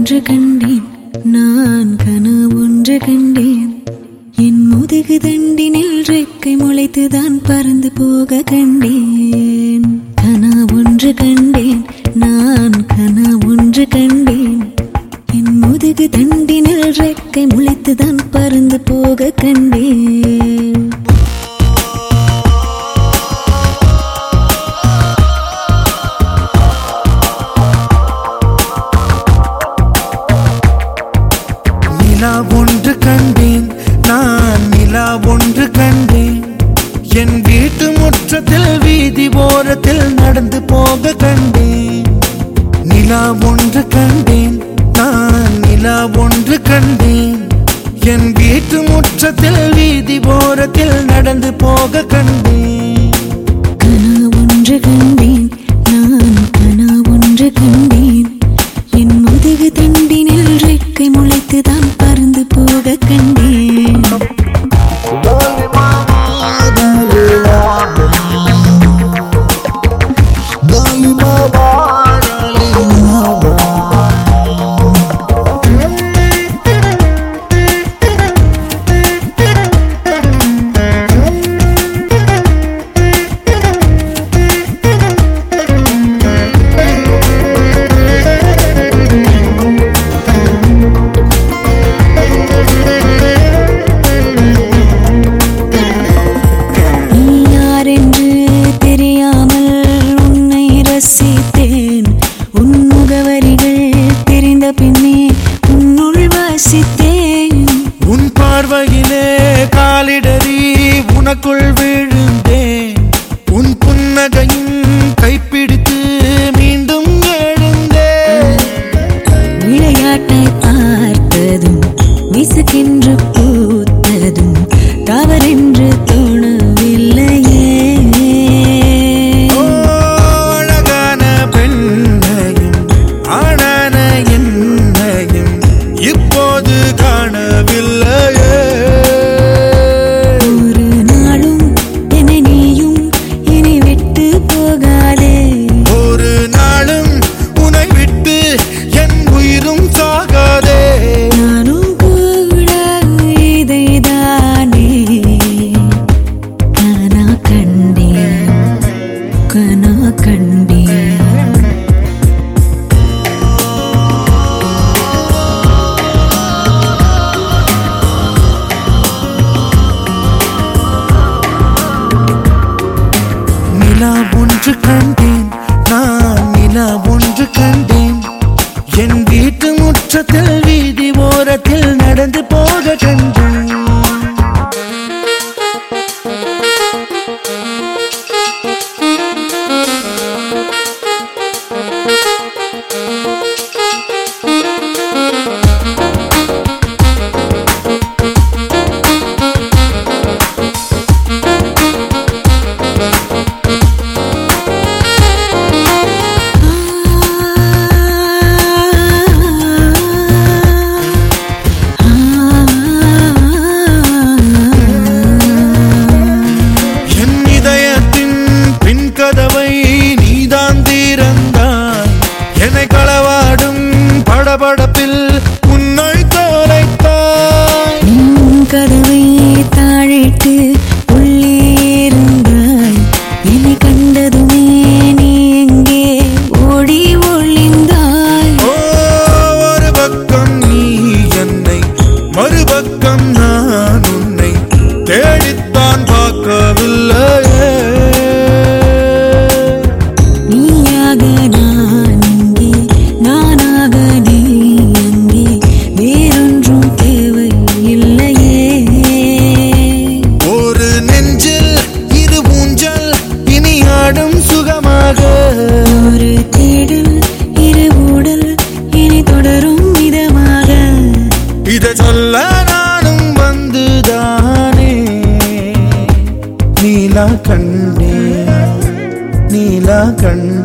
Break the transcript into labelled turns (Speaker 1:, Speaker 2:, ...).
Speaker 1: ஒன்று கண்டேன். நான் கனவு ஒன்று கண்டேன். என் முதுகு தண்டினில் ரெக்கை முளைத்துதான் பறந்து போக கண்டேன். கனவு ஒன்று கண்டேன். நான் கனவு ஒன்று கண்டேன். என் முதுகு தண்டினில் ரெக்கை முளைத்துதான் பறந்து போக கண்டேன்.
Speaker 2: நடந்து போக கண்டேன். நிலா ஒன்று கண்டேன். நான் நிலா ஒன்று கண்டேன். என் வீட்டு முற்றத்தில் வீதி போரத்தில் நடந்து போக கண்டேன்.
Speaker 1: கனா ஒன்று கண்டேன். நான் கனா ஒன்று கண்டேன். என் முதுகு தண்டினில் ரெக்கை முளைத்துதான் பறந்து போக கண்டேன்.
Speaker 2: உனக்குள் விழுந்தேன். உன் புன்னகையும் கைப்பிடித்து மீண்டும் எழுந்தேன்.
Speaker 1: விளையாட்டை பார்த்ததும் விசுக்கென்று பூத்ததும் தவறென்று தோணவில்லையே.
Speaker 2: அழகான பெண்ணையும் என்னையும் இப்போது ஒன்று മറക്കവില്ലേ கண்டே நீலா கண்டே